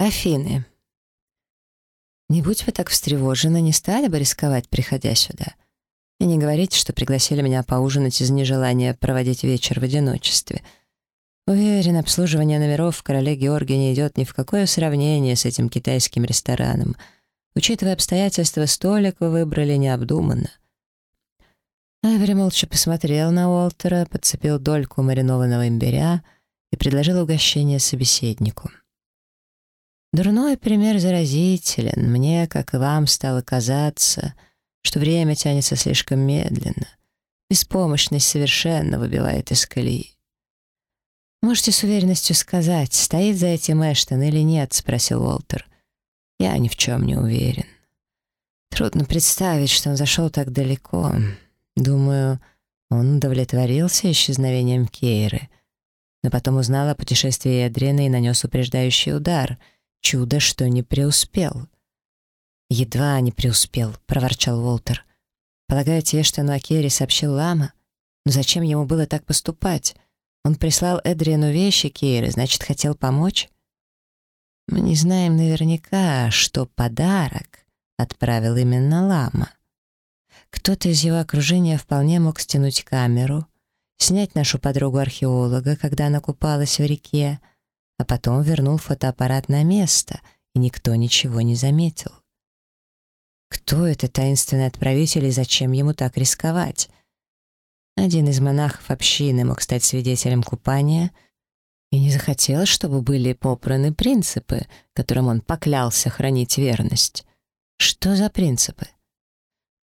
Афины. Не будь вы так встревожены, не стали бы рисковать, приходя сюда. И не говорите, что пригласили меня поужинать из нежелания проводить вечер в одиночестве. Уверен, обслуживание номеров в короле Георгии не идет ни в какое сравнение с этим китайским рестораном. Учитывая обстоятельства, столик вы выбрали необдуманно. Айвери молча посмотрел на Уолтера, подцепил дольку маринованного имбиря и предложил угощение собеседнику. Дурной пример заразителен. Мне, как и вам, стало казаться, что время тянется слишком медленно. Беспомощность совершенно выбивает из колеи. «Можете с уверенностью сказать, стоит за этим Эштон или нет?» — спросил Уолтер. «Я ни в чем не уверен. Трудно представить, что он зашел так далеко. Думаю, он удовлетворился исчезновением Кейры, но потом узнал о путешествии Эдрина и нанес упреждающий удар — Чудо, что не преуспел. «Едва не преуспел», — проворчал Уолтер. «Полагаете, Эштону о Керри сообщил Лама? Но зачем ему было так поступать? Он прислал Эдриану вещи Кейры, значит, хотел помочь?» «Мы не знаем наверняка, что подарок отправил именно Лама. Кто-то из его окружения вполне мог стянуть камеру, снять нашу подругу-археолога, когда она купалась в реке, а потом вернул фотоаппарат на место, и никто ничего не заметил. Кто это таинственный отправитель и зачем ему так рисковать? Один из монахов общины мог стать свидетелем купания и не захотел, чтобы были попраны принципы, которым он поклялся хранить верность. Что за принципы?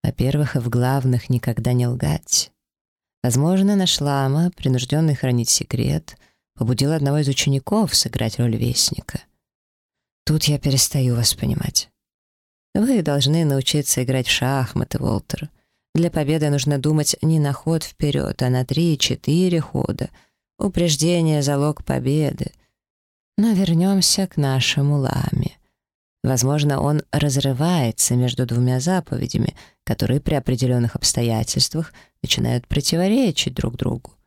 Во-первых, и в главных никогда не лгать. Возможно, наш лама, принужденный хранить секрет — побудил одного из учеников сыграть роль вестника. Тут я перестаю вас понимать. Вы должны научиться играть в шахматы, Волтер. Для победы нужно думать не на ход вперед, а на три-четыре хода. Упреждение — залог победы. Но вернемся к нашему ламе. Возможно, он разрывается между двумя заповедями, которые при определенных обстоятельствах начинают противоречить друг другу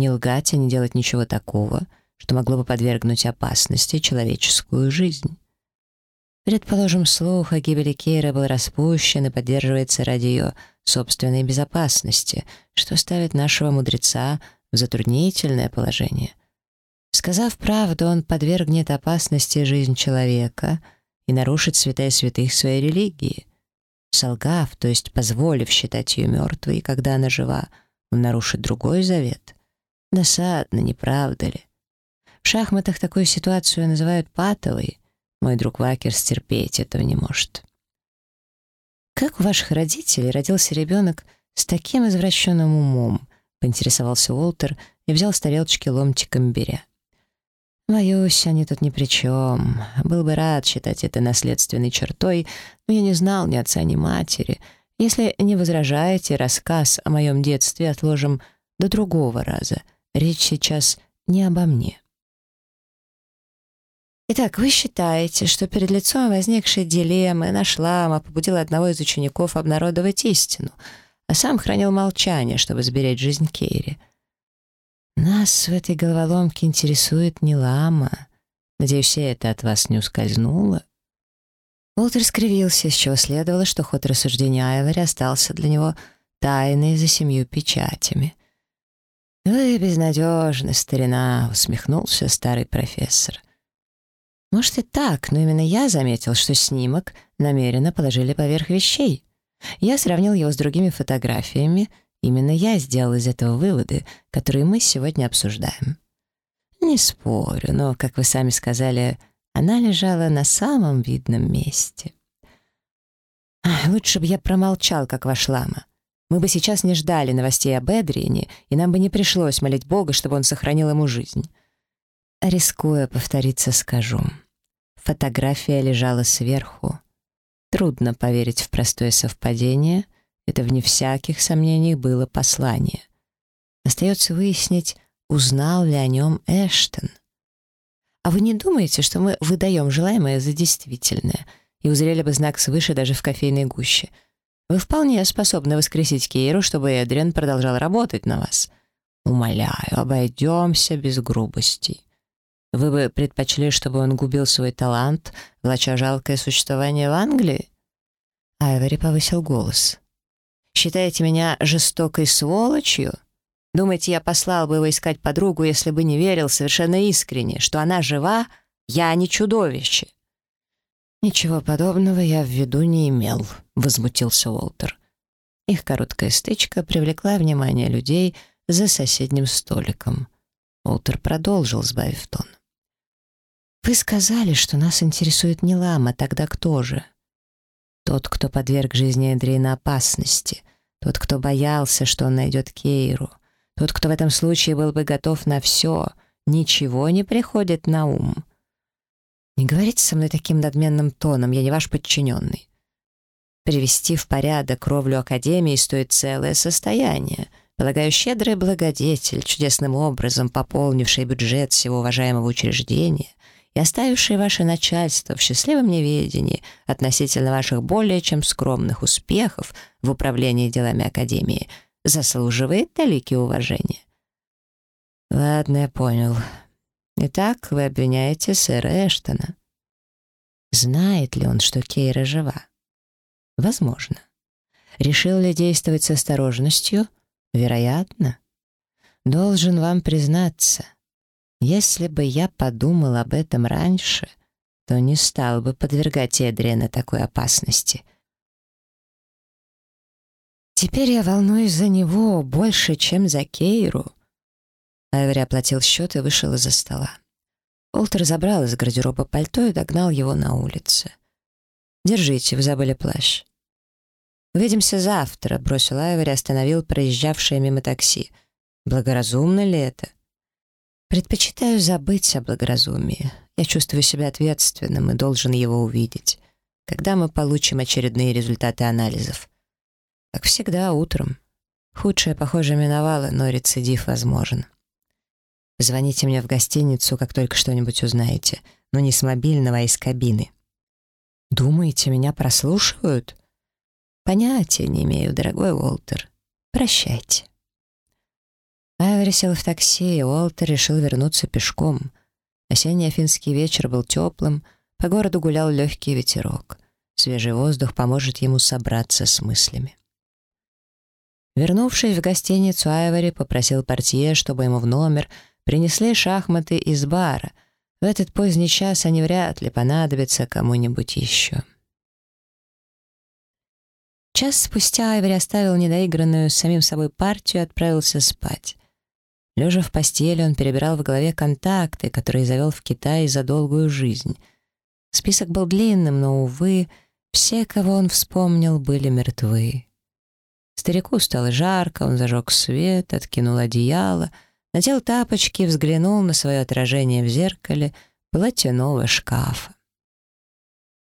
не лгать и не делать ничего такого, что могло бы подвергнуть опасности человеческую жизнь. Предположим, слух о гибели Кейра был распущен и поддерживается ради ее собственной безопасности, что ставит нашего мудреца в затруднительное положение. Сказав правду, он подвергнет опасности жизнь человека и нарушит святая святых своей религии. Солгав, то есть позволив считать ее мертвой, когда она жива, он нарушит другой завет — Досадно, не правда ли? В шахматах такую ситуацию называют патовой. Мой друг Вакерс терпеть этого не может. «Как у ваших родителей родился ребенок с таким извращенным умом?» — поинтересовался Уолтер и взял с тарелочки ломтик имбиря. «Боюсь, они тут ни при чем. Был бы рад считать это наследственной чертой, но я не знал ни отца, ни матери. Если не возражаете, рассказ о моем детстве отложим до другого раза — Речь сейчас не обо мне. Итак, вы считаете, что перед лицом возникшей дилеммы наш лама побудил одного из учеников обнародовать истину, а сам хранил молчание, чтобы сберечь жизнь Кейри. Нас в этой головоломке интересует не лама. Надеюсь, это от вас не ускользнуло. Уолтер скривился, с чего следовало, что ход рассуждения Айвори остался для него тайной за семью печатями. «Вы безнадежны, старина», — усмехнулся старый профессор. «Может и так, но именно я заметил, что снимок намеренно положили поверх вещей. Я сравнил его с другими фотографиями, именно я сделал из этого выводы, которые мы сегодня обсуждаем. Не спорю, но, как вы сами сказали, она лежала на самом видном месте. Лучше бы я промолчал, как ваш лама. Мы бы сейчас не ждали новостей об Эдрине, и нам бы не пришлось молить Бога, чтобы он сохранил ему жизнь. Рискуя повториться, скажу. Фотография лежала сверху. Трудно поверить в простое совпадение. Это, вне всяких сомнений, было послание. Остается выяснить, узнал ли о нем Эштон. А вы не думаете, что мы выдаем желаемое за действительное и узрели бы знак свыше даже в кофейной гуще — вы вполне способны воскресить Кейру, чтобы Эдриан продолжал работать на вас. Умоляю, обойдемся без грубостей. Вы бы предпочли, чтобы он губил свой талант, влача жалкое существование в Англии?» Айвори повысил голос. «Считаете меня жестокой сволочью? Думаете, я послал бы его искать подругу, если бы не верил совершенно искренне, что она жива, я не чудовище?» «Ничего подобного я в виду не имел», — возмутился Уолтер. Их короткая стычка привлекла внимание людей за соседним столиком. Уолтер продолжил, сбавив тон. «Вы сказали, что нас интересует не лама, тогда кто же?» «Тот, кто подверг жизни Эдрина опасности, тот, кто боялся, что он найдет Кейру, тот, кто в этом случае был бы готов на все, ничего не приходит на ум». «Не говорите со мной таким надменным тоном, я не ваш подчиненный. Привести в порядок кровлю Академии стоит целое состояние. Полагаю, щедрый благодетель, чудесным образом пополнивший бюджет всего уважаемого учреждения, и оставивший ваше начальство в счастливом неведении относительно ваших более чем скромных успехов в управлении делами Академии, заслуживает далекие уважения. Ладно, я понял. Итак, вы обвиняете сэра Эштона. Знает ли он, что Кейра жива? Возможно. Решил ли действовать с осторожностью? Вероятно. Должен вам признаться — если бы я подумал об этом раньше, то не стал бы подвергать Эдриана такой опасности. Теперь я волнуюсь за него больше, чем за Кейру. Айвери оплатил счет и вышел из-за стола. Олтер забрал из гардероба пальто и догнал его на улице. «Держите, вы забыли плащ». «Увидимся завтра», — бросил Айвери, остановил проезжавшее мимо такси. «Благоразумно ли это?» Предпочитаю забыть о благоразумии. Я чувствую себя ответственным и должен его увидеть. Когда мы получим очередные результаты анализов? Как всегда, утром. Худшее, похоже, миновало, но рецидив возможен. Звоните мне в гостиницу, как только что-нибудь узнаете. Но не с мобильного, а из кабины. Думаете, меня прослушивают? Понятия не имею, дорогой Уолтер. Прощайте. Айвори сел в такси, и Уолтер решил вернуться пешком. Осенний афинский вечер был теплым, по городу гулял легкий ветерок. Свежий воздух поможет ему собраться с мыслями. Вернувшись в гостиницу, Айвори попросил портье, чтобы ему в номер принесли шахматы из бара. В этот поздний час они вряд ли понадобятся кому-нибудь еще. Час спустя Айвори оставил недоигранную с самим собой партию и отправился спать. Лежа в постели, он перебирал в голове контакты, которые завел в Китае за долгую жизнь. Список был длинным, но, увы, все, кого он вспомнил, были мертвы. Старику стало жарко, он зажег свет, откинул одеяло, надел тапочки взглянул на свое отражение в зеркале платяного шкафа.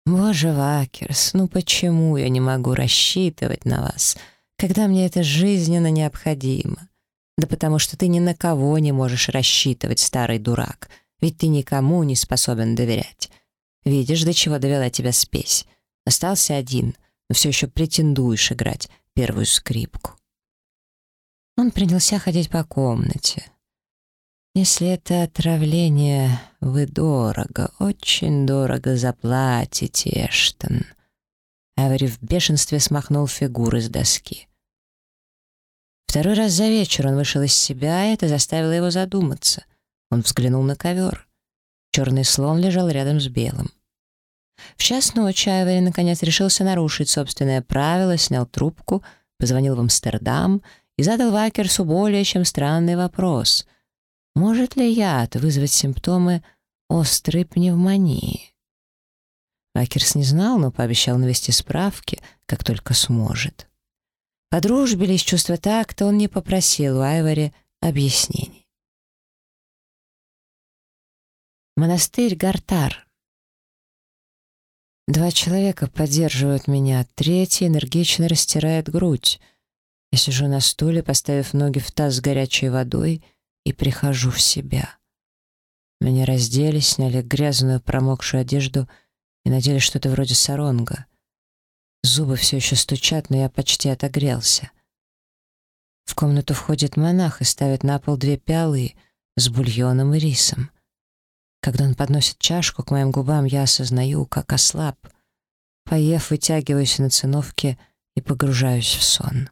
«Боже, Вакерс, ну почему я не могу рассчитывать на вас, когда мне это жизненно необходимо?» Да потому что ты ни на кого не можешь рассчитывать, старый дурак, ведь ты никому не способен доверять. Видишь, до чего довела тебя спесь. Остался один, но все еще претендуешь играть первую скрипку. Он принялся ходить по комнате. Если это отравление, вы дорого, очень дорого заплатите, Эштон. Эвери в бешенстве смахнул фигуры с доски. Второй раз за вечер он вышел из себя, и это заставило его задуматься. Он взглянул на ковер. Черный слон лежал рядом с белым. В час ночи Айвери наконец решился нарушить собственное правило, снял трубку, позвонил в Амстердам и задал Вакерсу более чем странный вопрос. Может ли яд вызвать симптомы острой пневмонии? Вакерс не знал, но пообещал навести справки, как только сможет. По дружбе или из чувства такта он не попросил у Айвори объяснений. Монастырь Гартар. Два человека поддерживают меня, третий энергично растирает грудь. Я сижу на стуле, поставив ноги в таз с горячей водой, и прихожу в себя. Меня раздели, сняли грязную промокшую одежду и надели что-то вроде саронга — Зубы все еще стучат, но я почти отогрелся. В комнату входит монах и ставит на пол две пиалы с бульоном и рисом. Когда он подносит чашку к моим губам, я осознаю, как ослаб. Поев, вытягиваюсь на циновке и погружаюсь в сон.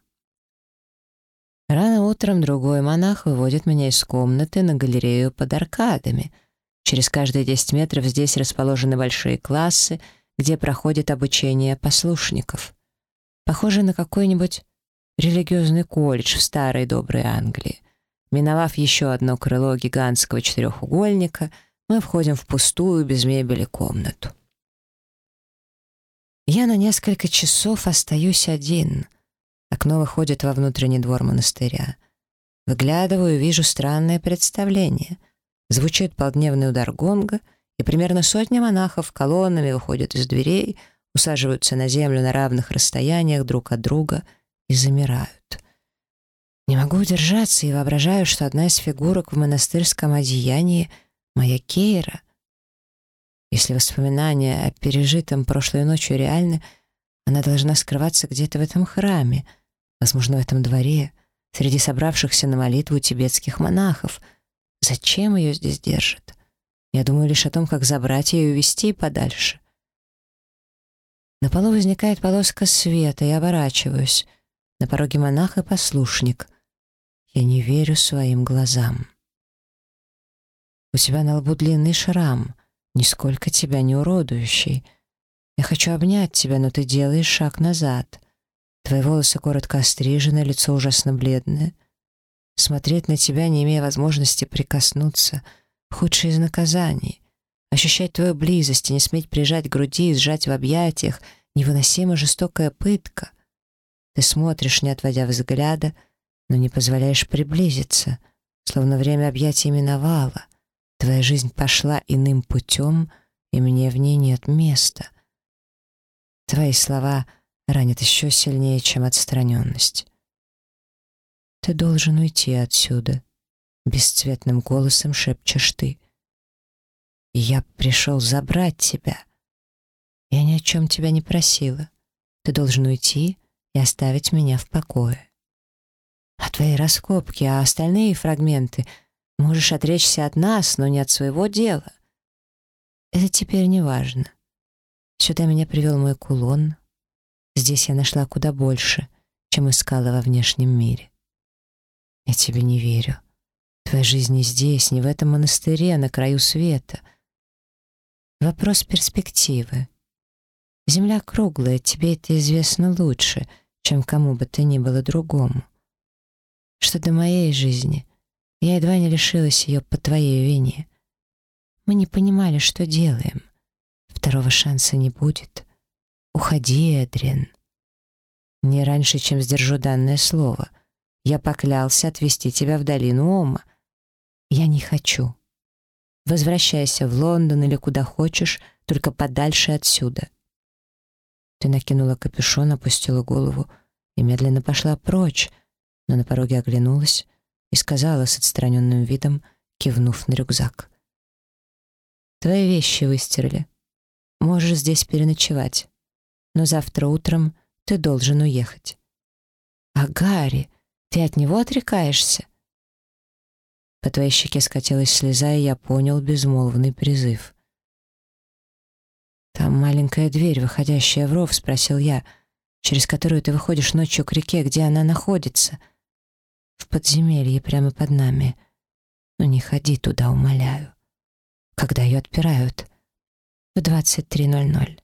Рано утром другой монах выводит меня из комнаты на галерею под аркадами. Через каждые 10 метров здесь расположены большие классы, где проходит обучение послушников. Похоже на какой-нибудь религиозный колледж в старой доброй Англии. Миновав еще одно крыло гигантского четырехугольника, мы входим в пустую, без мебели комнату. Я на несколько часов остаюсь один. Окно выходит во внутренний двор монастыря. Выглядываю вижу странное представление. Звучит полдневный удар гонга, и примерно сотня монахов колоннами выходят из дверей, усаживаются на землю на равных расстояниях друг от друга и замирают. Не могу удержаться и воображаю, что одна из фигурок в монастырском одеянии — моя Кейра. Если воспоминания о пережитом прошлой ночью реальны, она должна скрываться где-то в этом храме, возможно, в этом дворе, среди собравшихся на молитву тибетских монахов. Зачем ее здесь держат? Я думаю лишь о том, как забрать ее и увезти подальше. На полу возникает полоска света, я оборачиваюсь. На пороге монах и послушник. Я не верю своим глазам. У тебя на лбу длинный шрам, нисколько тебя не уродующий. Я хочу обнять тебя, но ты делаешь шаг назад. Твои волосы коротко острижены, лицо ужасно бледное. Смотреть на тебя, не имея возможности прикоснуться, худшее из наказаний. Ощущать твою близость и не сметь прижать к груди и сжать в объятиях — невыносимо жестокая пытка. Ты смотришь, не отводя взгляда, но не позволяешь приблизиться, словно время объятий миновало — Твоя жизнь пошла иным путем, и мне в ней нет места. Твои слова ранят еще сильнее, чем отстраненность. Ты должен уйти отсюда, бесцветным голосом шепчешь ты. Я пришел забрать тебя. Я ни о чем тебя не просила. Ты должен уйти и оставить меня в покое. А твои раскопки, а остальные фрагменты — Можешь отречься от нас, но не от своего дела. Это теперь не важно. Сюда меня привел мой кулон. Здесь я нашла куда больше, чем искала во внешнем мире. Я тебе не верю. Твоя жизнь не здесь, не в этом монастыре, а на краю света. Вопрос перспективы. Земля круглая, тебе это известно лучше, чем кому бы то ни было другому. Что до моей жизни — я едва не лишилась ее по твоей вине. Мы не понимали, что делаем. Второго шанса не будет. Уходи, Эдриан. Не раньше, чем сдержу данное слово. Я поклялся отвезти тебя в долину Ома. Я не хочу. Возвращайся в Лондон или куда хочешь, только подальше отсюда. Ты накинула капюшон, опустила голову и медленно пошла прочь, но на пороге оглянулась и сказала с отстраненным видом, кивнув на рюкзак. «Твои вещи выстирали. Можешь здесь переночевать. Но завтра утром ты должен уехать». «А Гарри, ты от него отрекаешься?» По твоей щеке скатилась слеза, и я понял безмолвный призыв. «Там маленькая дверь, выходящая в ров», — спросил я, «через которую ты выходишь ночью к реке, где она находится?» в подземелье прямо под нами. Но не ходи туда, умоляю. Когда ее отпирают? В 23.00.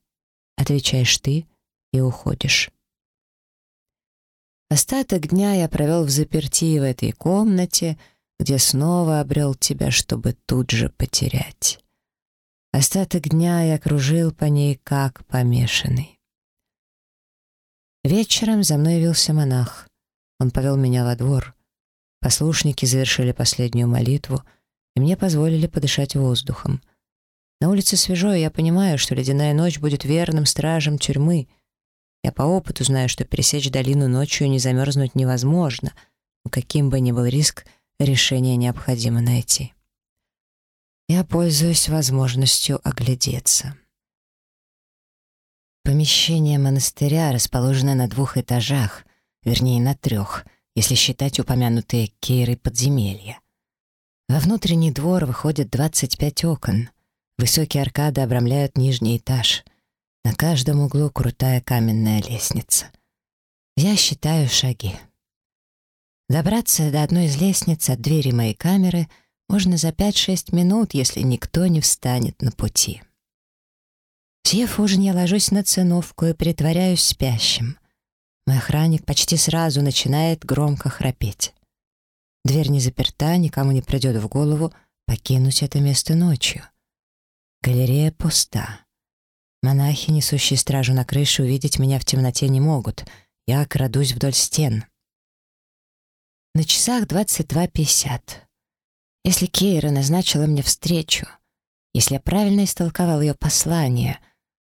Отвечаешь ты и уходишь. Остаток дня я провел в заперти в этой комнате, где снова обрел тебя, чтобы тут же потерять. Остаток дня я кружил по ней, как помешанный. Вечером за мной явился монах. Он повел меня во двор. Послушники завершили последнюю молитву, и мне позволили подышать воздухом. На улице свежо, и я понимаю, что ледяная ночь будет верным стражем тюрьмы. Я по опыту знаю, что пересечь долину ночью и не замерзнуть невозможно, но каким бы ни был риск, решение необходимо найти. Я пользуюсь возможностью оглядеться. Помещение монастыря расположено на двух этажах, вернее, на трех — если считать упомянутые Кейры подземелья. Во внутренний двор выходит 25 окон. Высокие аркады обрамляют нижний этаж. На каждом углу крутая каменная лестница. Я считаю шаги. Добраться до одной из лестниц от двери моей камеры можно за 5-6 минут, если никто не встанет на пути. Съев ужин, я ложусь на циновку и притворяюсь спящим. Мой охранник почти сразу начинает громко храпеть. Дверь не заперта, никому не придет в голову покинуть это место ночью. Галерея пуста. Монахи, несущие стражу на крыше, увидеть меня в темноте не могут. Я крадусь вдоль стен. На часах 22.50. Если Кейра назначила мне встречу, если я правильно истолковал ее послание,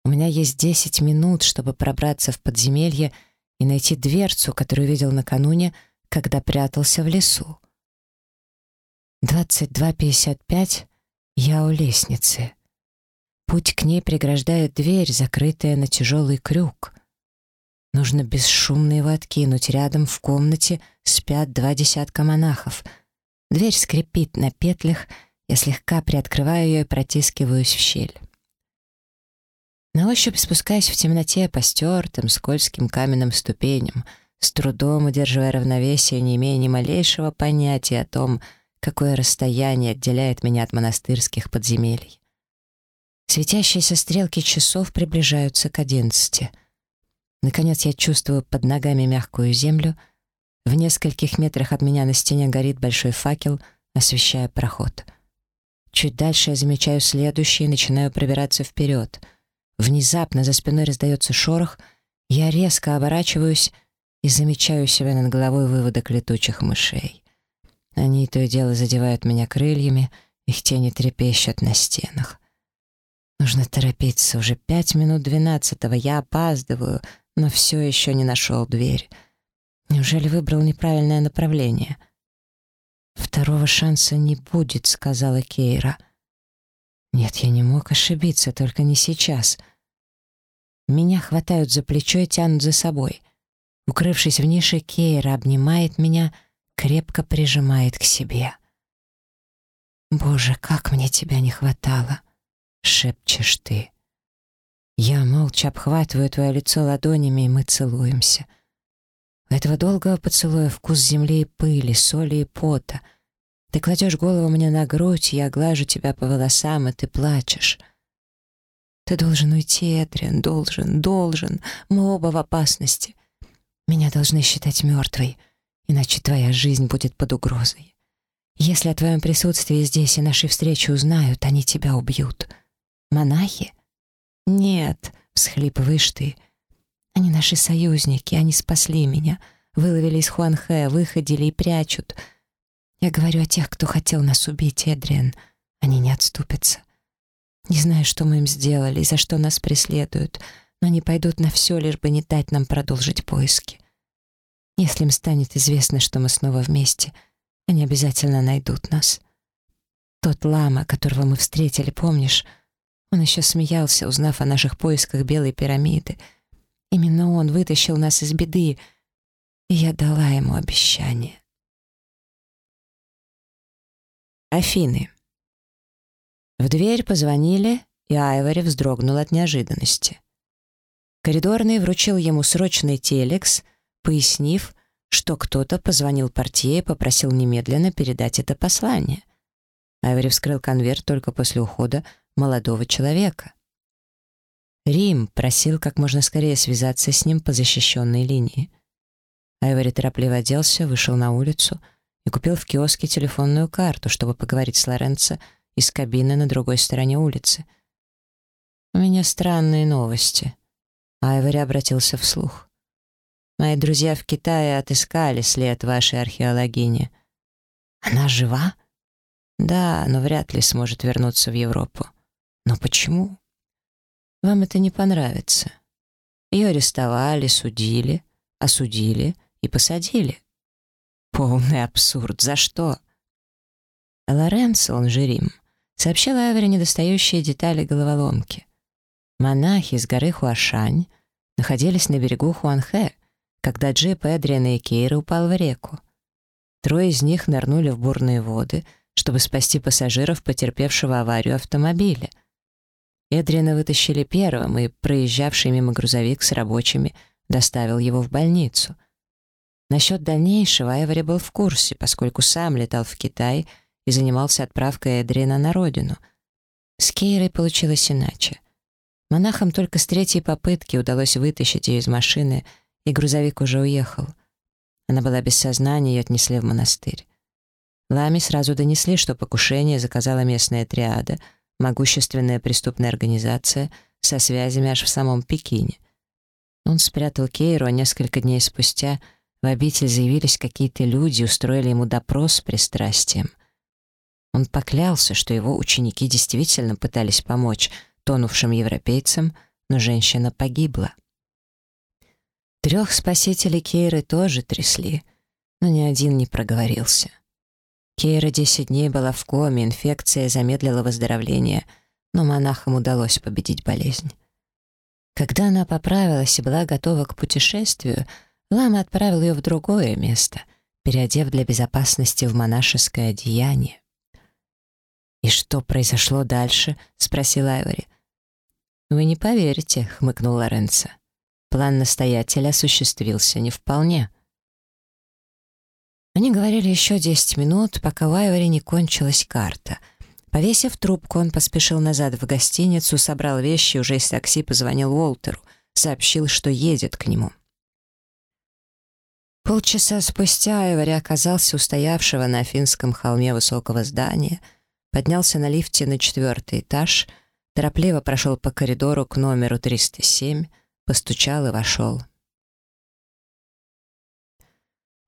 у меня есть 10 минут, чтобы пробраться в подземелье и найти дверцу, которую видел накануне, когда прятался в лесу. 22.55 я у лестницы. Путь к ней преграждает дверь, закрытая на тяжелый крюк. Нужно бесшумно его откинуть. Рядом в комнате спят два десятка монахов. Дверь скрипит на петлях, я слегка приоткрываю ее и протискиваюсь в щель. На ощупь спускаясь в темноте по стертым, скользким каменным ступеням, с трудом удерживая равновесие, не имея ни малейшего понятия о том, какое расстояние отделяет меня от монастырских подземелий. Светящиеся стрелки часов приближаются к одиннадцати. Наконец я чувствую под ногами мягкую землю. В нескольких метрах от меня на стене горит большой факел, освещая проход. Чуть дальше я замечаю следующий и начинаю пробираться вперед — Внезапно за спиной раздается шорох, я резко оборачиваюсь и замечаю себя над головой выводок летучих мышей. Они то и дело задевают меня крыльями, их тени трепещут на стенах. Нужно торопиться, уже пять минут двенадцатого, я опаздываю, но все еще не нашел дверь. Неужели выбрал неправильное направление? «Второго шанса не будет», — сказала Кейра. «Нет, я не мог ошибиться, только не сейчас». Меня хватают за плечо и тянут за собой. Укрывшись в нише, Кейра обнимает меня, крепко прижимает к себе. «Боже, как мне тебя не хватало!» — шепчешь ты. Я молча обхватываю твое лицо ладонями, и мы целуемся. У этого долгого поцелуя вкус земли и пыли, соли и пота. Ты кладешь голову мне на грудь, я глажу тебя по волосам, и ты плачешь — ты должен уйти, Эдриан, должен, должен. Мы оба в опасности. Меня должны считать мертвой, иначе твоя жизнь будет под угрозой. Если о твоем присутствии здесь и нашей встрече узнают, они тебя убьют. Монахи? Нет, всхлипываешь ты. Они наши союзники, они спасли меня, выловили из Хуанхэ, выходили и прячут. Я говорю о тех, кто хотел нас убить, Эдриан. Они не отступятся. Не знаю, что мы им сделали и за что нас преследуют, но они пойдут на все, лишь бы не дать нам продолжить поиски. Если им станет известно, что мы снова вместе, они обязательно найдут нас. Тот лама, которого мы встретили, помнишь? Он еще смеялся, узнав о наших поисках Белой пирамиды. Именно он вытащил нас из беды, и я дала ему обещание. Афины. В дверь позвонили, и Айвори вздрогнул от неожиданности. Коридорный вручил ему срочный телекс, пояснив, что кто-то позвонил портье и попросил немедленно передать это послание. Айвори вскрыл конверт только после ухода молодого человека. Рим просил как можно скорее связаться с ним по защищенной линии. Айвори торопливо оделся, вышел на улицу и купил в киоске телефонную карту, чтобы поговорить с Лоренцо из кабины на другой стороне улицы. «У меня странные новости». Айвори обратился вслух. «Мои друзья в Китае отыскали след вашей археологини». «Она жива?» «Да, но вряд ли сможет вернуться в Европу». «Но почему?» «Вам это не понравится. Ее арестовали, судили, осудили и посадили». «Полный абсурд. За что?» Лоренцо, он же Рим, сообщил Айвори недостающие детали головоломки. Монахи с горы Хуашань находились на берегу Хуанхэ, когда джип Эдриана и Кейра упал в реку. Трое из них нырнули в бурные воды, чтобы спасти пассажиров, потерпевшего аварию автомобиля. Эдриана вытащили первым, и проезжавший мимо грузовик с рабочими доставил его в больницу. Насчет дальнейшего Эвери был в курсе, поскольку сам летал в Китай и занимался отправкой Эдриана на родину. С Кейрой получилось иначе. Монахам только с третьей попытки удалось вытащить ее из машины, и грузовик уже уехал. Она была без сознания и отнесли в монастырь. Ламе сразу донесли, что покушение заказала местная триада — могущественная преступная организация со связями аж в самом Пекине. Он спрятал Кейру, а несколько дней спустя в обитель заявились какие-то люди, устроили ему допрос с пристрастием. Он поклялся, что его ученики действительно пытались помочь тонувшим европейцам, но женщина погибла. Трех спасителей Кейры тоже трясли, но ни один не проговорился. Кейра 10 дней была в коме, инфекция замедлила выздоровление, но монахам удалось победить болезнь. Когда она поправилась и была готова к путешествию, Лама отправил ее в другое место, переодев для безопасности в монашеское одеяние. «И что произошло дальше?» — спросил Айвори. «Вы не поверите», — хмыкнул Лоренцо. «План настоятеля осуществился не вполне». Они говорили еще десять минут, пока в Айвори не кончилась карта. Повесив трубку, он поспешил назад в гостиницу, собрал вещи, уже из такси позвонил Уолтеру, сообщил, что едет к нему. Полчаса спустя Айвори оказался у стоявшего на Афинском холме высокого здания, поднялся на лифте на четвертый этаж, торопливо прошел по коридору к номеру 307, постучал и вошел.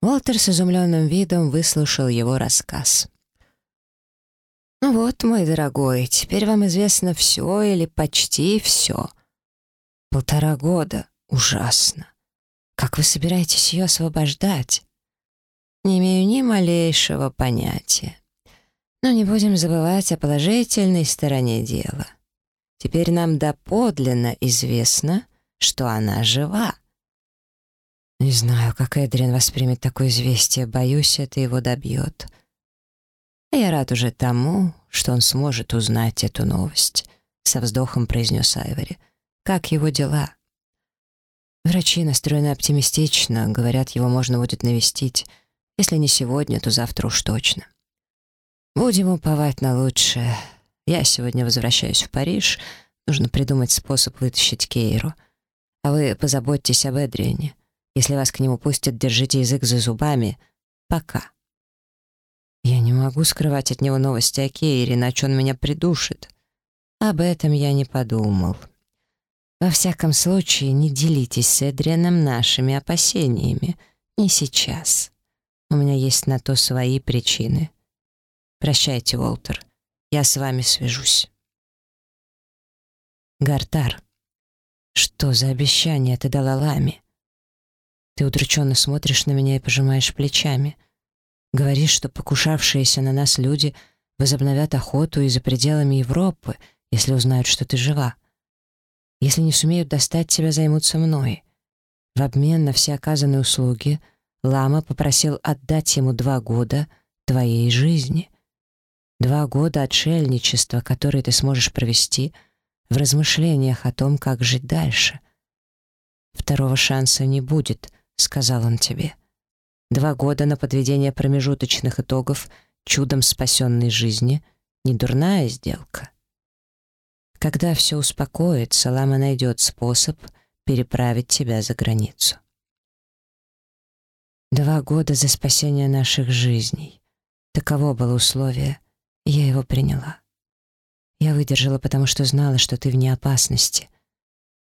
Уолтер с изумленным видом выслушал его рассказ. «Ну вот, мой дорогой, теперь вам известно все или почти все. Полтора года. Ужасно. Как вы собираетесь ее освобождать?» «Не имею ни малейшего понятия. Но не будем забывать о положительной стороне дела. Теперь нам доподлинно известно, что она жива». Не знаю, как Эдрин воспримет такое известие, боюсь, это его добьет. А я рад уже тому, что он сможет узнать эту новость, со вздохом произнес Айвори. Как его дела? Врачи настроены оптимистично, говорят, его можно будет навестить. Если не сегодня, то завтра уж точно. Будем уповать на лучшее. Я сегодня возвращаюсь в Париж. Нужно придумать способ вытащить Кейру. А вы позаботьтесь об Эдриане. Если вас к нему пустят, держите язык за зубами. Пока. Я не могу скрывать от него новости о Кейре, иначе он меня придушит. Об этом я не подумал. Во всяком случае, не делитесь с Эдрианом нашими опасениями. Не сейчас. У меня есть на то свои причины. Прощайте, Уолтер. Я с вами свяжусь. Гартар. Что за обещание ты дала Ламе? Ты удрученно смотришь на меня и пожимаешь плечами. Говоришь, что покушавшиеся на нас люди возобновят охоту и за пределами Европы, если узнают, что ты жива. Если не сумеют достать тебя, займутся мной. В обмен на все оказанные услуги Лама попросил отдать ему два года твоей жизни. Два года отшельничества, которые ты сможешь провести в размышлениях о том, как жить дальше. Второго шанса не будет —— сказал он тебе. Два года на подведение промежуточных итогов чудом спасенной жизни — не дурная сделка. Когда все успокоится, Лама найдет способ переправить тебя за границу. Два года за спасение наших жизней. Таково было условие, я его приняла. Я выдержала, потому что знала, что ты вне опасности,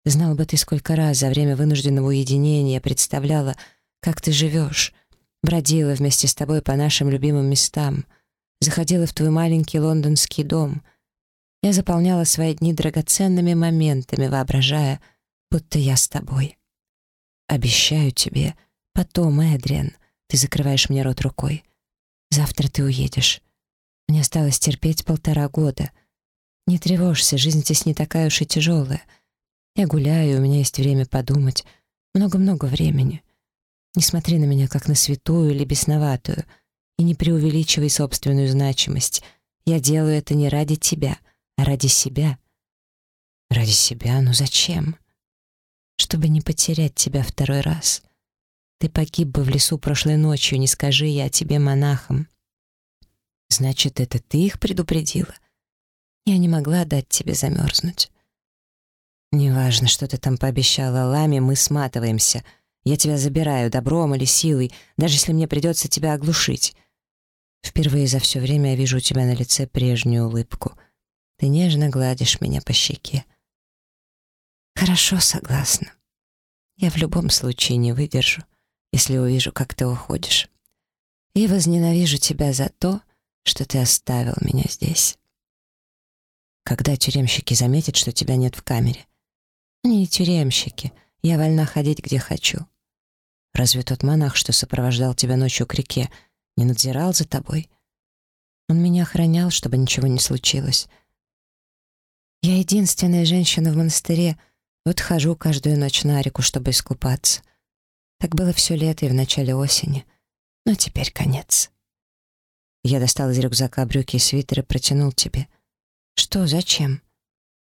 Знал бы ты, сколько раз за время вынужденного уединения представляла, как ты живешь, бродила вместе с тобой по нашим любимым местам, заходила в твой маленький лондонский дом. Я заполняла свои дни драгоценными моментами, воображая, будто я с тобой. Обещаю тебе, потом, Эдриан, ты закрываешь мне рот рукой. Завтра ты уедешь. Мне осталось терпеть полтора года. Не тревожься, жизнь здесь не такая уж и тяжелая — я гуляю, у меня есть время подумать. Много-много времени. Не смотри на меня, как на святую или бесноватую, и не преувеличивай собственную значимость. Я делаю это не ради тебя, а ради себя. Ради себя? Ну зачем? Чтобы не потерять тебя второй раз. Ты погиб бы в лесу прошлой ночью, не скажи я тебе монахам. Значит, это ты их предупредила? Я не могла дать тебе замерзнуть. Неважно, что ты там пообещала Ламе, мы сматываемся. Я тебя забираю, добром или силой, даже если мне придется тебя оглушить. Впервые за все время я вижу у тебя на лице прежнюю улыбку. Ты нежно гладишь меня по щеке. Хорошо, согласна. Я в любом случае не выдержу, если увижу, как ты уходишь. И возненавижу тебя за то, что ты оставил меня здесь. Когда тюремщики заметят, что тебя нет в камере? Они не тюремщики, я вольна ходить, где хочу. Разве тот монах, что сопровождал тебя ночью к реке, не надзирал за тобой? Он меня охранял, чтобы ничего не случилось. Я единственная женщина в монастыре, вот хожу каждую ночь на реку, чтобы искупаться. Так было все лето и в начале осени. Но теперь конец. Я достал из рюкзака брюки и свитер и протянул тебе. Что, зачем?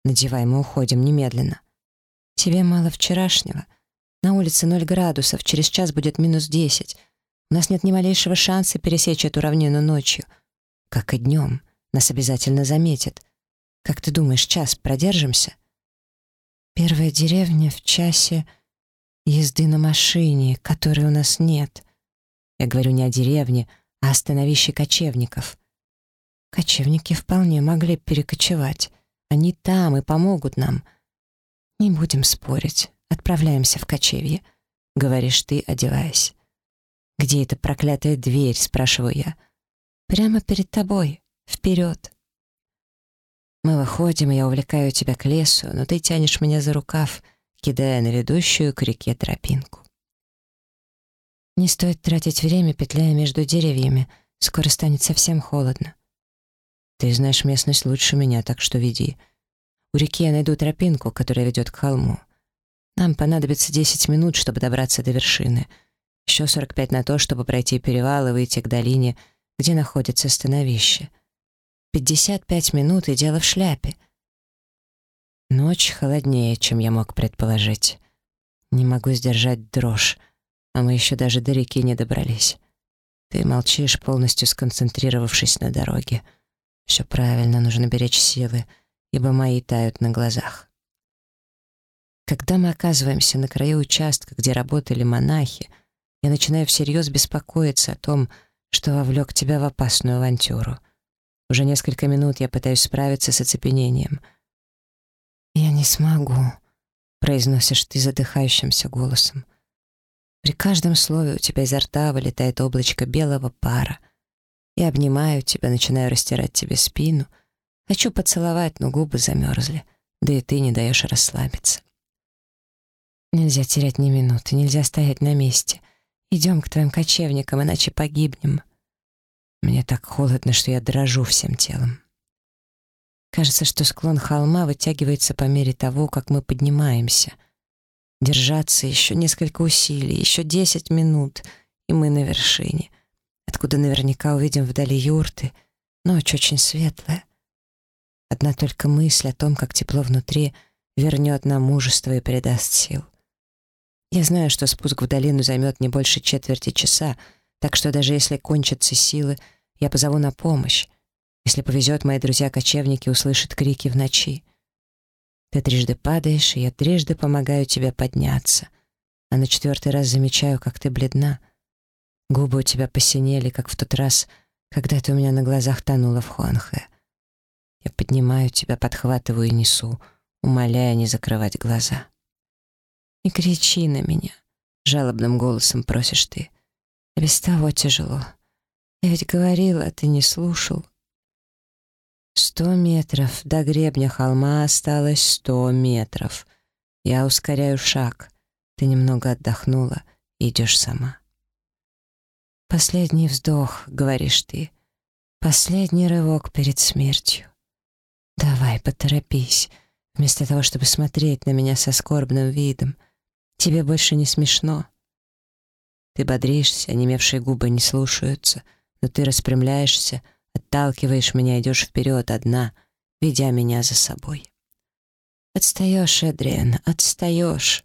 Надевай, мы уходим немедленно. Тебе мало вчерашнего. На улице ноль градусов, через час будет минус десять. У нас нет ни малейшего шанса пересечь эту равнину ночью. Как и днем. Нас обязательно заметят. Как ты думаешь, час продержимся? Первая деревня в часе езды на машине, которой у нас нет. Я говорю не о деревне, а о становище кочевников. Кочевники вполне могли перекочевать. Они там и помогут нам. Не будем спорить. Отправляемся в кочевье. Говоришь ты, одеваясь. «Где эта проклятая дверь?» — спрашиваю я. «Прямо перед тобой. Вперед!» Мы выходим, и я увлекаю тебя к лесу, но ты тянешь меня за рукав, кидая на ведущую к реке тропинку. Не стоит тратить время, петляя между деревьями. Скоро станет совсем холодно. Ты знаешь местность лучше меня, так что веди. У реки я найду тропинку, которая ведет к холму. Нам понадобится 10 минут, чтобы добраться до вершины. Еще 45 на то, чтобы пройти перевал и выйти к долине, где находится становище. 55 минут и дело в шляпе. Ночь холоднее, чем я мог предположить. Не могу сдержать дрожь а мы еще даже до реки не добрались. Ты молчишь, полностью сконцентрировавшись на дороге. Все правильно, нужно беречь силы, ибо мои тают на глазах. Когда мы оказываемся на краю участка, где работали монахи, я начинаю всерьез беспокоиться о том, что вовлек тебя в опасную авантюру. Уже несколько минут я пытаюсь справиться с оцепенением. «Я не смогу», — произносишь ты задыхающимся голосом. При каждом слове у тебя изо рта вылетает облачко белого пара. Я обнимаю тебя, начинаю растирать тебе спину. Хочу поцеловать, но губы замерзли. Да и ты не даешь расслабиться. Нельзя терять ни минуты, нельзя стоять на месте. Идем к твоим кочевникам, иначе погибнем. Мне так холодно, что я дрожу всем телом. Кажется, что склон холма вытягивается по мере того, как мы поднимаемся — Держаться еще несколько усилий, еще десять минут, и мы на вершине, откуда наверняка увидим вдали юрты. Ночь очень светлая. Одна только мысль о том, как тепло внутри, вернет нам мужество и придаст сил. Я знаю, что спуск в долину займет не больше четверти часа, так что даже если кончатся силы, я позову на помощь. Если повезет, мои друзья-кочевники услышат крики в ночи. Ты трижды падаешь, и я трижды помогаю тебе подняться. А на четвертый раз замечаю, как ты бледна. Губы у тебя посинели, как в тот раз, когда ты у меня на глазах тонула в Хуанхэ. Я поднимаю тебя, подхватываю и несу, умоляя не закрывать глаза. «Не кричи на меня», — жалобным голосом просишь ты. «Без того тяжело. Я ведь говорила, а ты не слушал». Сто метров. До гребня холма осталось сто метров. Я ускоряю шаг. Ты немного отдохнула. Идешь сама. «Последний вздох», — говоришь ты. «Последний рывок перед смертью». «Давай, поторопись, вместо того, чтобы смотреть на меня со скорбным видом. Тебе больше не смешно». Ты бодришься, онемевшие губы не слушаются, но ты распрямляешься — Отталкиваешь меня, идешь вперед одна, ведя меня за собой. «Отстаешь, Эдриан, отстаешь!»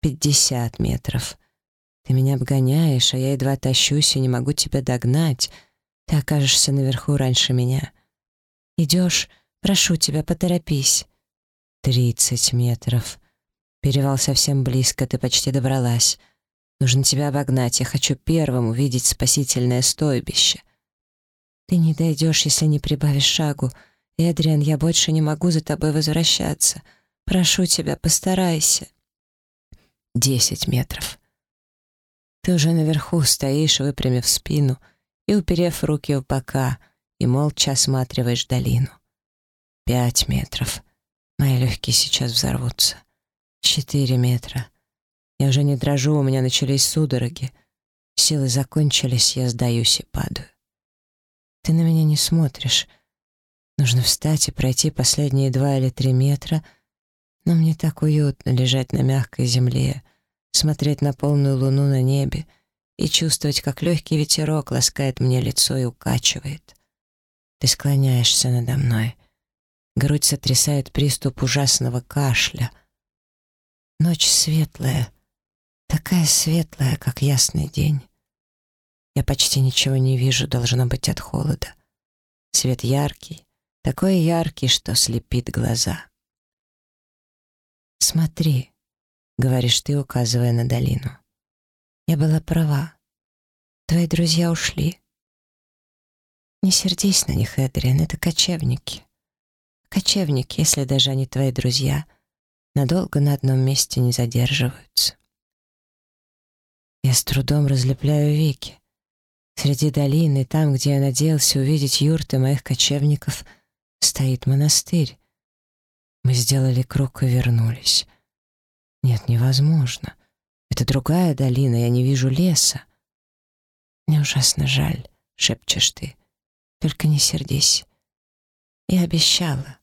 «Пятьдесят метров!» «Ты меня обгоняешь, а я едва тащусь и не могу тебя догнать. Ты окажешься наверху раньше меня. Идешь? Прошу тебя, поторопись!» «Тридцать метров!» «Перевал совсем близко, ты почти добралась. Нужно тебя обогнать, я хочу первым увидеть спасительное стойбище». «Ты не дойдешь, если не прибавишь шагу. Эдриан, я больше не могу за тобой возвращаться. Прошу тебя, постарайся». «Десять метров». Ты уже наверху стоишь, выпрямив спину и уперев руки в бока, и молча осматриваешь долину. Пять метров. Мои легкие сейчас взорвутся. Четыре метра. Я уже не дрожу, у меня начались судороги. Силы закончились, я сдаюсь и падаю. Ты на меня не смотришь. Нужно встать и пройти последние два или три метра, но мне так уютно лежать на мягкой земле, смотреть на полную луну на небе и чувствовать, как легкий ветерок ласкает мне лицо и укачивает. Ты склоняешься надо мной. Грудь сотрясает приступ ужасного кашля. Ночь светлая, такая светлая, как ясный день. Я почти ничего не вижу, должно быть от холода. Свет яркий, такой яркий, что слепит глаза. «Смотри», — говоришь ты, указывая на долину. «Я была права. Твои друзья ушли. Не сердись на них, Эдриан, это кочевники. Кочевники, если даже они твои друзья, надолго на одном месте не задерживаются. Я с трудом разлепляю веки. Среди долины, там, где я надеялся увидеть юрты моих кочевников, стоит монастырь. Мы сделали круг и вернулись. Нет, невозможно. Это другая долина, я не вижу леса. Мне ужасно жаль, шепчешь ты. Только не сердись. Я обещала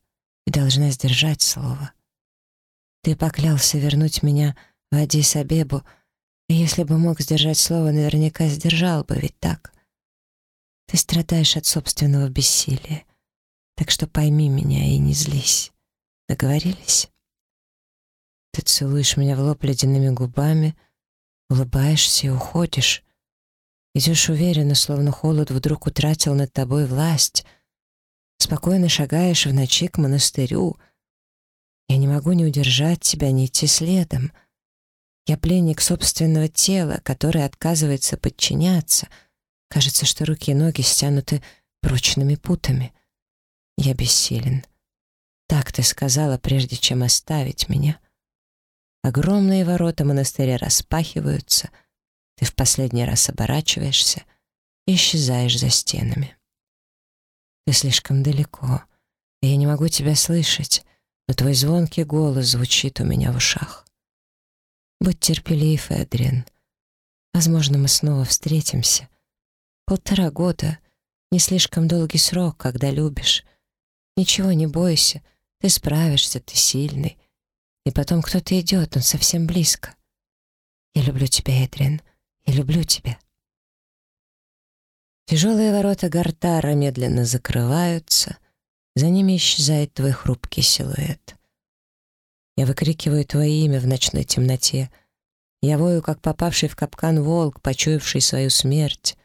и должна сдержать слово. Ты поклялся вернуть меня в Адис-Абебу, и если бы мог сдержать слово, наверняка сдержал бы, ведь так? Ты страдаешь от собственного бессилия, так что пойми меня и не злись. Договорились? Ты целуешь меня в лоб ледяными губами, улыбаешься и уходишь. Идешь уверенно, словно холод вдруг утратил над тобой власть. Спокойно шагаешь в ночи к монастырю. Я не могу ни удержать тебя, ни идти следом. Я пленник собственного тела, которое отказывается подчиняться. Кажется, что руки и ноги стянуты прочными путами. Я бессилен. Так ты сказала, прежде чем оставить меня. Огромные ворота монастыря распахиваются — ты в последний раз оборачиваешься и исчезаешь за стенами. Ты слишком далеко, и я не могу тебя слышать, но твой звонкий голос звучит у меня в ушах. Будь терпелив, Эдриан. Возможно, мы снова встретимся. Полтора года — не слишком долгий срок, когда любишь. Ничего не бойся, ты справишься, ты сильный. И потом кто-то идет, он совсем близко. Я люблю тебя, Эдриан. Я люблю тебя». Тяжелые ворота Гартара медленно закрываются, за ними исчезает твой хрупкий силуэт. Я выкрикиваю твое имя в ночной темноте. Я вою, как попавший в капкан волк, почуявший свою смерть.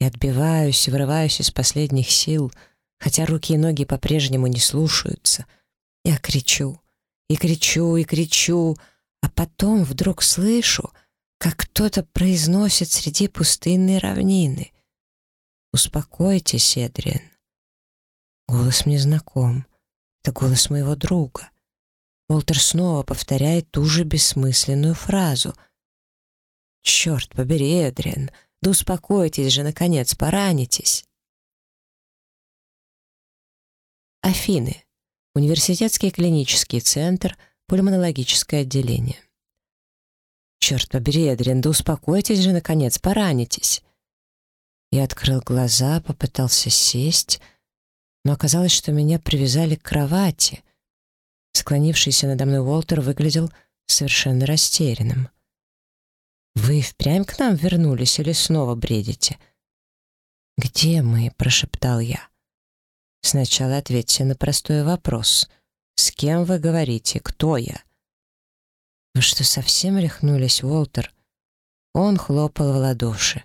Я отбиваюсь, вырываюсь из последних сил, хотя руки и ноги по-прежнему не слушаются. Я кричу, и кричу, и кричу, а потом вдруг слышу — как кто-то произносит среди пустынной равнины. «Успокойтесь, Эдриан». Голос мне знаком. Это голос моего друга. Уолтер снова повторяет ту же бессмысленную фразу. «Черт побери, Эдриан, да успокойтесь же, наконец, поранитесь». Афины. Университетский клинический центр, пульмонологическое отделение. «Черт побери, Эдриан, да успокойтесь же, наконец, поранитесь!» Я открыл глаза, попытался сесть, но оказалось, что меня привязали к кровати. Склонившийся надо мной Уолтер выглядел совершенно растерянным. «Вы впрямь к нам вернулись или снова бредите?» «Где мы?» — прошептал я. «Сначала ответьте на простой вопрос. «С кем вы говорите? Кто я?» «Вы что, совсем рехнулись, Уолтер?» Он хлопал в ладоши.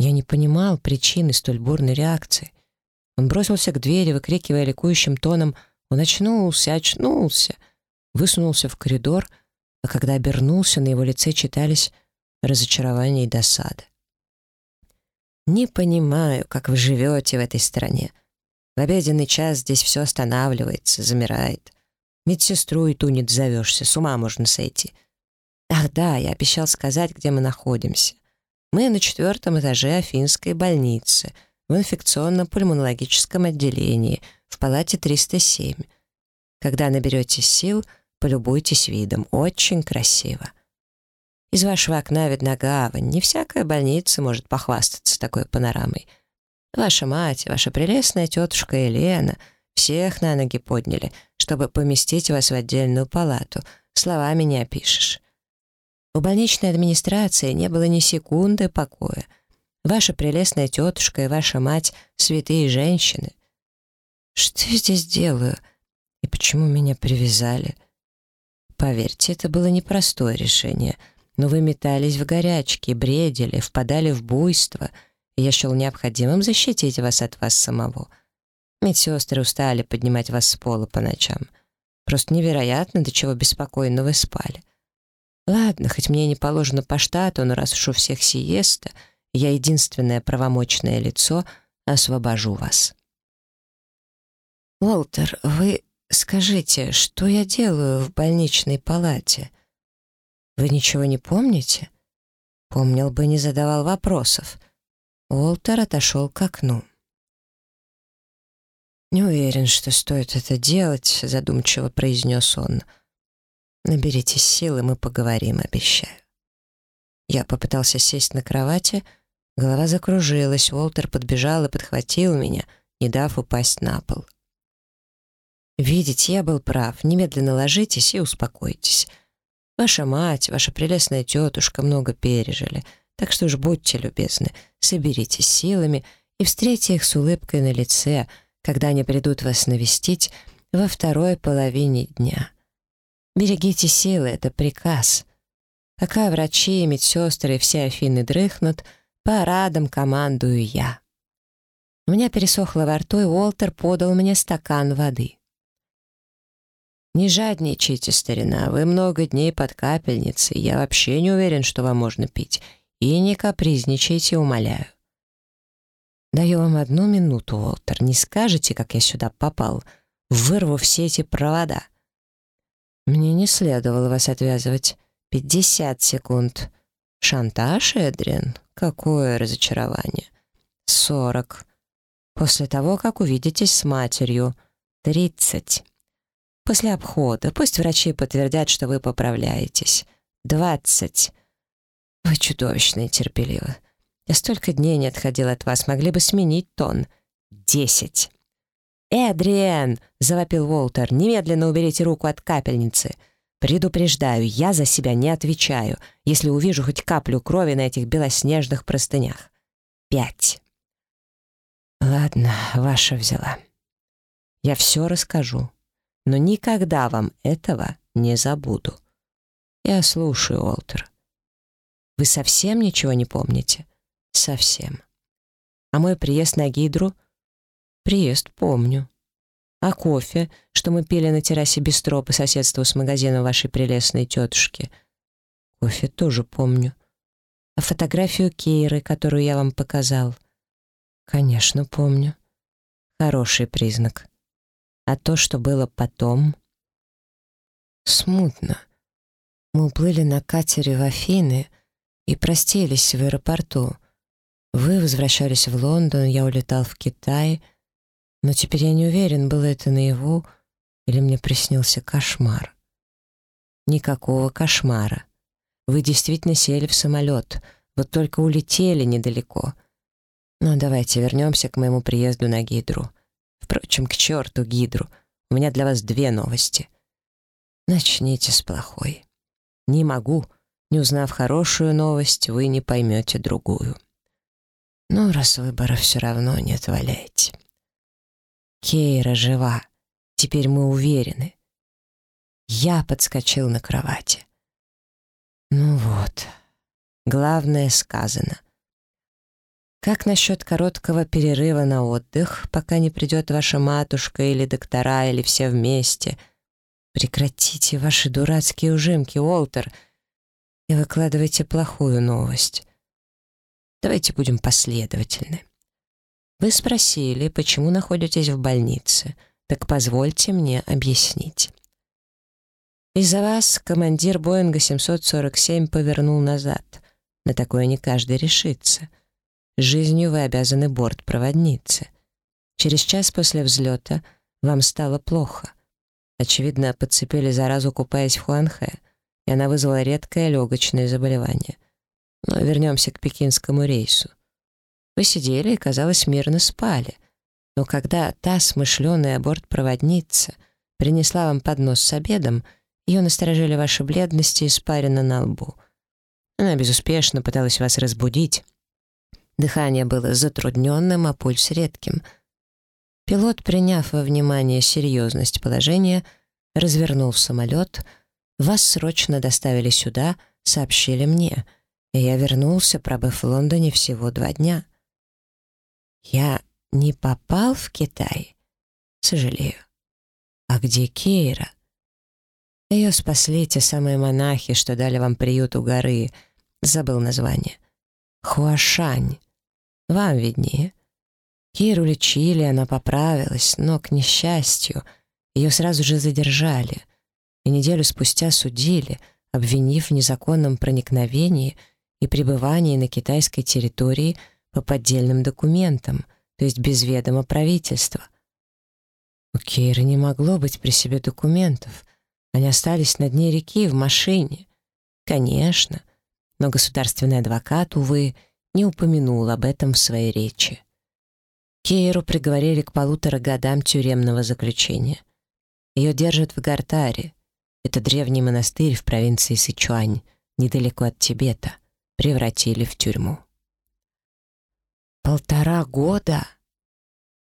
Я не понимал причины столь бурной реакции. Он бросился к двери, выкрикивая ликующим тоном «Он очнулся, очнулся!» Высунулся в коридор, а когда обернулся, на его лице читались разочарование и досада. «Не понимаю, как вы живете в этой стране. В обеденный час здесь все останавливается, замирает. Медсестру и ту не дозовешься, с ума можно сойти. Ах да, я обещал сказать, где мы находимся. Мы на четвертом этаже Афинской больницы, в инфекционно-пульмонологическом отделении, в палате 307. Когда наберете сил, полюбуйтесь видом, очень красиво. Из вашего окна видна гавань, не всякая больница может похвастаться такой панорамой. Ваша мать, ваша прелестная тетушка Елена всех на ноги подняли, чтобы поместить вас в отдельную палату, словами не опишешь. У больничной администрации не было ни секунды покоя. Ваша прелестная тетушка и ваша мать — святые женщины. Что я здесь делаю? И почему меня привязали? Поверьте, это было непростое решение, но вы метались в горячке, бредили, впадали в буйство, и я счел необходимым защитить вас от вас самого. Медсестры устали поднимать вас с пола по ночам. Просто невероятно, до чего беспокойно вы спали. Ладно, хоть мне не положено по штату, но раз уж у всех сиеста, я единственное правомочное лицо, освобожу вас. Уолтер, вы скажите, что я делаю в больничной палате? Вы ничего не помните? Помнил бы, не задавал вопросов. Уолтер отошел к окну. «Не уверен, что стоит это делать», — задумчиво произнес он. Сил, и мы поговорим, обещаю. Я попытался сесть на кровати, голова закружилась, Уолтер подбежал и подхватил меня, не дав упасть на пол. «Видите, я был прав. Немедленно ложитесь и успокойтесь. Ваша мать, ваша прелестная тетушка много пережили, так что уж будьте любезны, соберитесь силами и встретьте их с улыбкой на лице, когда они придут вас навестить во второй половине дня». Берегите силы, это приказ. Пока врачи, медсестры и все Афины дрыхнут, парадом командую я. У меня пересохло во рту, и Уолтер подал мне стакан воды. «Не жадничайте, старина, вы много дней под капельницей, я вообще не уверен, что вам можно пить. И не капризничайте, умоляю». «Даю вам одну минуту, Уолтер, не скажете, как я сюда попал? Вырву все эти провода». Мне не следовало вас отвязывать. Пятьдесят секунд. Шантаж, Эдриан? Какое разочарование. Сорок. После того, как увидитесь с матерью. Тридцать. После обхода. Пусть врачи подтвердят, что вы поправляетесь. Двадцать. Вы чудовищно и терпеливы. Я столько дней не отходил от вас. Могли бы сменить тон. Десять. «Эдриен!» — завопил Уолтер. «Немедленно уберите руку от капельницы!» «Предупреждаю, я за себя не отвечаю, если увижу хоть каплю крови на этих белоснежных простынях. Пять!» «Ладно, ваша взяла. Я все расскажу, но никогда вам этого не забуду. Я слушаю, Уолтер. Вы совсем ничего не помните? Совсем. А мой приезд на Гидру — Приезд помню. А кофе, что мы пили на террасе бистро по соседству с магазином вашей прелестной тетушки? Кофе тоже помню. А фотографию Кейры, которую я вам показал? Конечно, помню. Хороший признак. А то, что было потом? Смутно. Мы уплыли на катере в Афины и простились в аэропорту. Вы возвращались в Лондон, я улетал в Китай — но теперь я не уверен, было это наяву или мне приснился кошмар. Никакого кошмара. Вы действительно сели в самолет, вот только улетели недалеко. Но давайте вернемся к моему приезду на Гидру. Впрочем, к черту Гидру. У меня для вас две новости. Начните с плохой. Не могу. Не узнав хорошую новость, вы не поймете другую. Ну, раз выбора все равно нет, валяйте. Кейра жива. Теперь мы уверены. Я подскочил на кровати. Ну вот, главное сказано. Как насчет короткого перерыва на отдых, пока не придет ваша матушка или доктора, или все вместе? Прекратите ваши дурацкие ужимки, Уолтер, и выкладывайте плохую новость. Давайте будем последовательны. Вы спросили, почему находитесь в больнице. Так позвольте мне объяснить. Из-за вас командир Боинга 747 повернул назад. На такое не каждый решится. Жизнью вы обязаны бортпроводнице. Через час после взлета вам стало плохо. Очевидно, подцепили заразу, купаясь в Хуанхэ, и она вызвала редкое легочное заболевание. Но вернемся к пекинскому рейсу. Вы сидели и, казалось, мирно спали. Но когда та смышленая бортпроводница принесла вам поднос с обедом, ее насторожили ваши бледности и испарина на лбу. Она безуспешно пыталась вас разбудить. Дыхание было затрудненным, а пульс редким. Пилот, приняв во внимание серьезность положения, развернул самолет. Вас срочно доставили сюда, сообщили мне. И я вернулся, пробыв в Лондоне всего два дня. Я не попал в Китай? Сожалею. А где Кейра? Ее спасли те самые монахи, что дали вам приют у горы. Забыл название. Хуашань. Вам виднее. Кейру лечили, она поправилась, но, к несчастью, ее сразу же задержали и неделю спустя судили, обвинив в незаконном проникновении и пребывании на китайской территории по поддельным документам, то есть без ведома правительства. У Кейры не могло быть при себе документов. Они остались на дне реки в машине. Конечно, но государственный адвокат, увы, не упомянул об этом в своей речи. Кейру приговорили к полутора годам тюремного заключения. Ее держат в Гартаре. Это древний монастырь в провинции Сычуань, недалеко от Тибета. Превратили в тюрьму. Полтора года?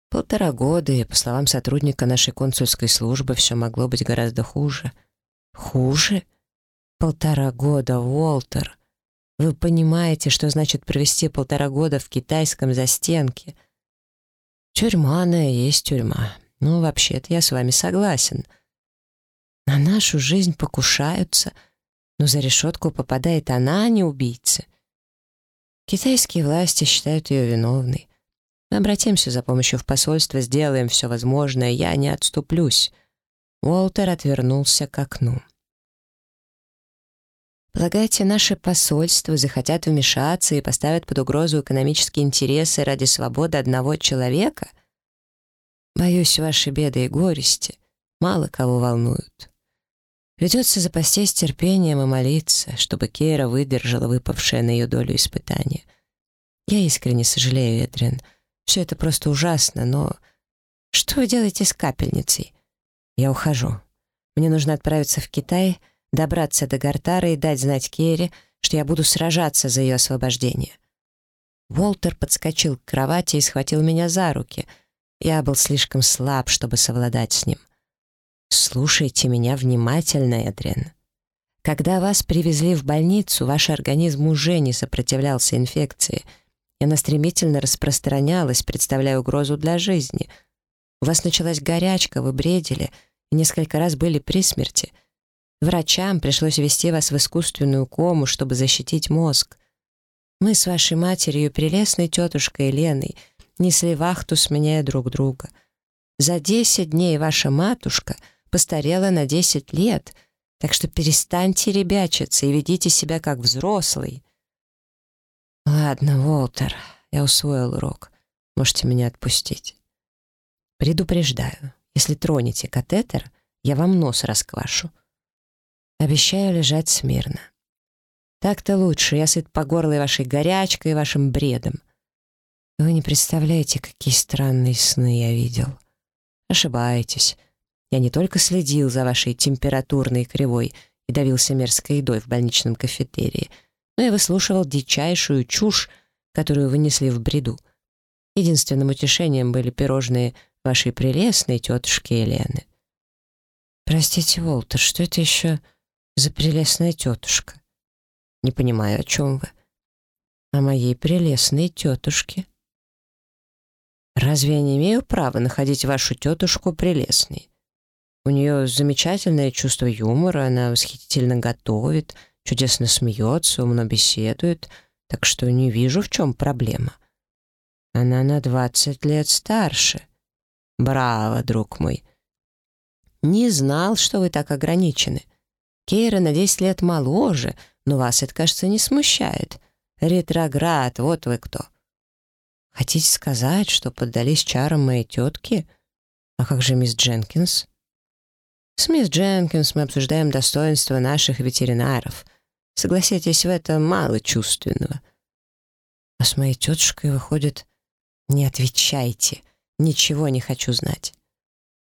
Полтора года, и, по словам сотрудника нашей консульской службы, все могло быть гораздо хуже. Хуже? Полтора года, Уолтер. Вы понимаете, что значит провести полтора года в китайском застенке? Тюрьма, она и есть тюрьма. Ну, вообще-то я с вами согласен. На нашу жизнь покушаются, но за решетку попадает она, а не убийца. Китайские власти считают ее виновной. Мы обратимся за помощью в посольство, сделаем все возможное, я не отступлюсь». Уолтер отвернулся к окну. Полагаете, наши посольства захотят вмешаться и поставят под угрозу экономические интересы ради свободы одного человека? Боюсь, ваши беды и горести мало кого волнуют. Придется запастись терпением и молиться, чтобы Кейра выдержала выпавшее на ее долю испытание. Я искренне сожалею, Эдрин. Все это просто ужасно, но... Что вы делаете с капельницей? Я ухожу. Мне нужно отправиться в Китай, добраться до Гартара и дать знать Кейре, что я буду сражаться за ее освобождение. Уолтер подскочил к кровати и схватил меня за руки. Я был слишком слаб, чтобы совладать с ним. Слушайте меня внимательно, Эдрин. Когда вас привезли в больницу, ваш организм уже не сопротивлялся инфекции, и она стремительно распространялась, представляя угрозу для жизни. У вас началась горячка, вы бредили, и несколько раз были при смерти. Врачам пришлось ввести вас в искусственную кому, чтобы защитить мозг. Мы с вашей матерью и прелестной тетушкой Леной несли вахту, сменяя друг друга. За десять дней ваша матушка — постарела на 10 лет, так что перестаньте ребячиться и ведите себя как взрослый. Ладно, Уолтер, я усвоил урок. Можете меня отпустить. Предупреждаю, если тронете катетер, я вам нос расквашу. Обещаю лежать смирно. Так-то лучше, я сыт по горло и вашей горячкой, и вашим бредом. Вы не представляете, какие странные сны я видел. Ошибаетесь. Я не только следил за вашей температурной кривой и давился мерзкой едой в больничном кафетерии, но и выслушивал дичайшую чушь, которую вынесли в бреду. Единственным утешением были пирожные вашей прелестной тетушки Елены. «Простите, Уолтер, что это еще за прелестная тетушка?» «Не понимаю, о чем вы?» «О моей прелестной тетушке». «Разве я не имею права находить вашу тетушку прелестной? У нее замечательное чувство юмора, она восхитительно готовит, чудесно смеется, умно беседует, так что не вижу, в чем проблема. Она на двадцать лет старше. Браво, друг мой!» «Не знал, что вы так ограничены. Кейра на десять лет моложе, но вас это, кажется, не смущает. Ретроград, вот вы кто». «Хотите сказать, что поддались чарам моей тетки? А как же мисс Дженкинс?» «С мисс Дженкинс мы обсуждаем достоинства наших ветеринаров. Согласитесь, в этом мало чувственного». «А с моей тетушкой, выходит, не отвечайте. Ничего не хочу знать».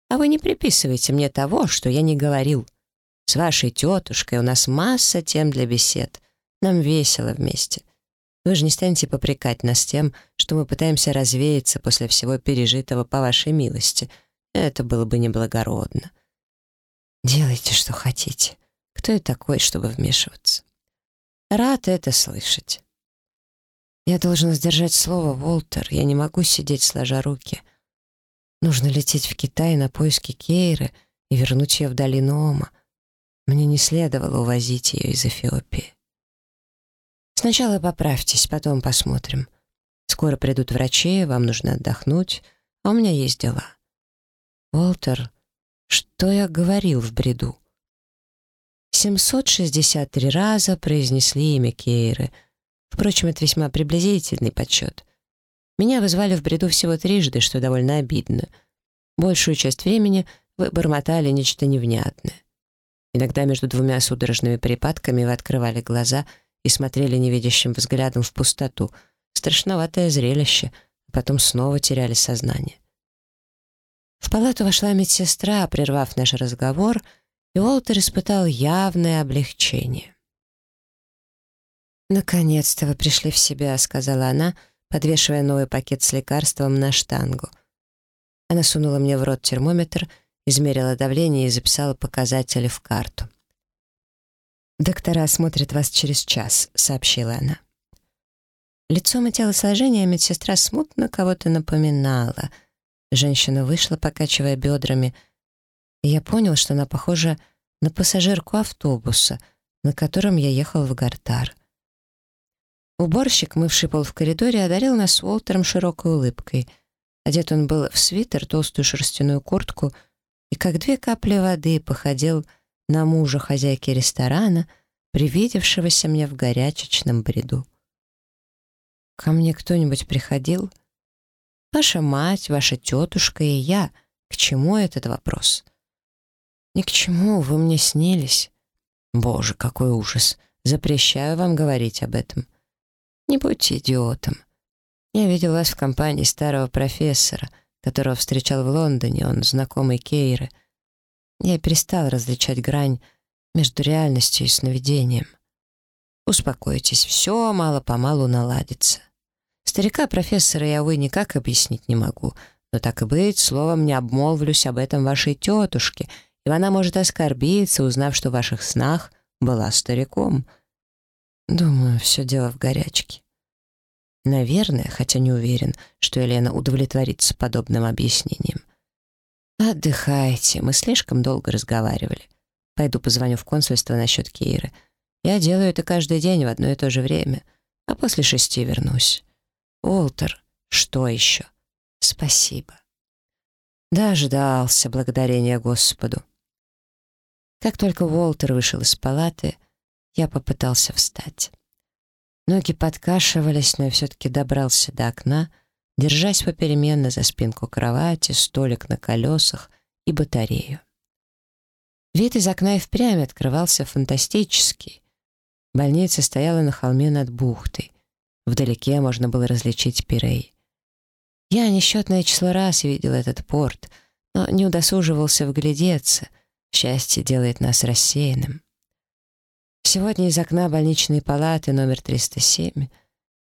А вы не приписывайте мне того, что я не говорил. С вашей тетушкой у нас масса тем для бесед. Нам весело вместе. Вы же не станете попрекать нас тем, что мы пытаемся развеяться после всего пережитого по вашей милости. Это было бы неблагородно. Делайте, что хотите. Кто я такой, чтобы вмешиваться? Рад это слышать. Я должен сдержать слово, Волтер. Я не могу сидеть сложа руки. Нужно лететь в Китай на поиски Кейры и вернуть ее в долину Ома. Мне не следовало увозить ее из Эфиопии. Сначала поправьтесь, потом посмотрим. Скоро придут врачи, вам нужно отдохнуть, а у меня есть дела. Уолтер, что я говорил в бреду? 763 раза произнесли имя Кейры. Впрочем, это весьма приблизительный подсчет. Меня вызвали в бреду всего трижды, что довольно обидно. Большую часть времени вы бормотали нечто невнятное. Иногда между двумя судорожными припадками вы открывали глаза и смотрели невидящим взглядом в пустоту. Страшноватое зрелище, а потом снова теряли сознание. В палату вошла медсестра, прервав наш разговор, и Уолтер испытал явное облегчение. «Наконец-то вы пришли в себя», — сказала она, — подвешивая новый пакет с лекарством на штангу. Она сунула мне в рот термометр, измерила давление и записала показатели в карту. «Доктора осмотрят вас через час», — сообщила она. Лицом и телосложение медсестра смутно кого-то напоминала. Женщина вышла, покачивая бедрами, и я понял, что она похожа на пассажирку автобуса, на котором я ехал в Гартар. Уборщик, мывший пол в коридоре, одарил нас Уолтером широкой улыбкой. Одет он был в свитер, толстую шерстяную куртку и, как две капли воды, походил на мужа хозяйки ресторана, привидевшегося мне в горячечном бреду. «Ко мне кто-нибудь приходил?» «Ваша мать, ваша тетушка и я. К чему этот вопрос?» «Ни к чему, вы мне снились». «Боже, какой ужас! Запрещаю вам говорить об этом». Не будьте идиотом. Я видел вас в компании старого профессора, которого встречал в Лондоне, он знакомый Кейры. Я перестал различать грань между реальностью и сновидением. Успокойтесь, все мало-помалу наладится. Старика профессора я, увы, никак объяснить не могу, но так и быть, словом не обмолвлюсь об этом вашей тетушке, и она может оскорбиться, узнав, что в ваших снах была стариком — Думаю, все дело в горячке. Наверное, хотя не уверен, что Елена удовлетворится подобным объяснением. Отдыхайте, мы слишком долго разговаривали. Пойду позвоню в консульство насчет Киры. Я делаю это каждый день в одно и то же время, а после шести вернусь. Уолтер, что еще? Спасибо. Дождался, благодарения Господу. Как только Уолтер вышел из палаты, я попытался встать. Ноги подкашивались, но я все-таки добрался до окна, держась попеременно за спинку кровати, столик на колесах и батарею. Вид из окна и впрямь открывался фантастический. Больница стояла на холме над бухтой. Вдалеке можно было различить Пирей. Я несчетное число раз видел этот порт, но не удосуживался вглядеться. Счастье делает нас рассеянным. Сегодня из окна больничной палаты номер 307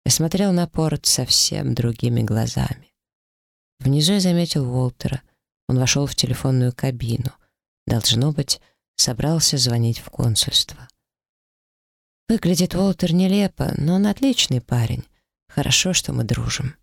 я смотрел на порт совсем другими глазами. Внизу я заметил Уолтера. Он вошел в телефонную кабину. Должно быть, собрался звонить в консульство. Выглядит Уолтер нелепо, но он отличный парень. Хорошо, что мы дружим.